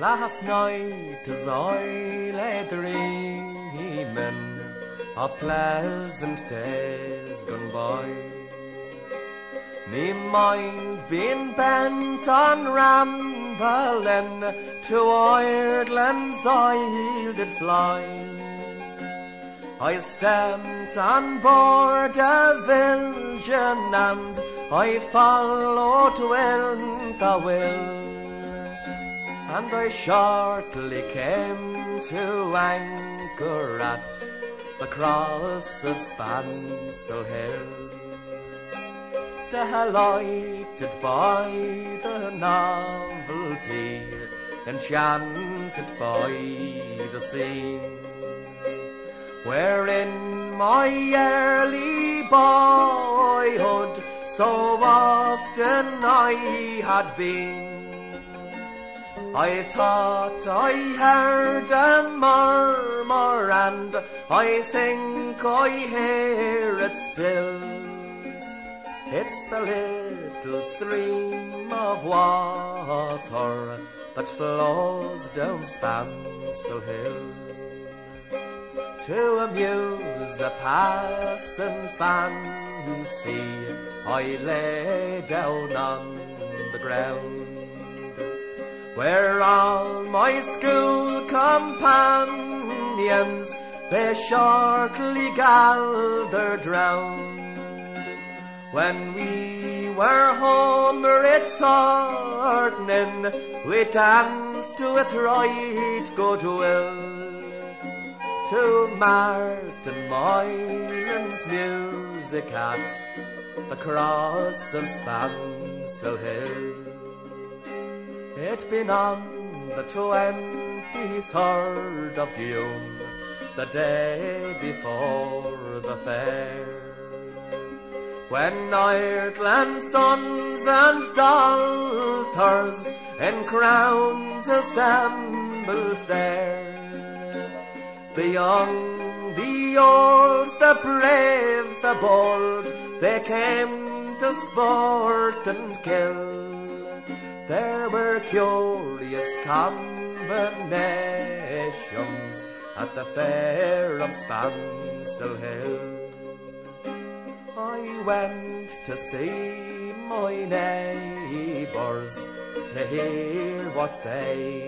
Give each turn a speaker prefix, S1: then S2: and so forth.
S1: Last night as I lay dreaming of pleasant days gone by, me mind been bent on rambling to Ireland's isle did fly. I stamped on board a vision and I followed when the will and I shortly came to anchor at the cross of Spancil Hill. Delighted by the novelty, enchanted by the scene, wherein my early boyhood so often I had been. I thought I heard a murmur and I think I hear it still. It's the little stream of water that flows down Spancil Hill to amuse a passing fancy. I lay down on the ground where all my school companions they shortly gathered round. When we were home it's returning, we danced with right goodwill to Martin Moylan's music at the cross of Spancil Hill. It's been on the 23rd of June, the day before the fair, when Ireland's sons and daughters in crowns assembled there. The young, the old, the brave, the bold, they came to sport and kill. There were curious combinations at the fair of Spancil Hill. I went to see my neighbours to hear what they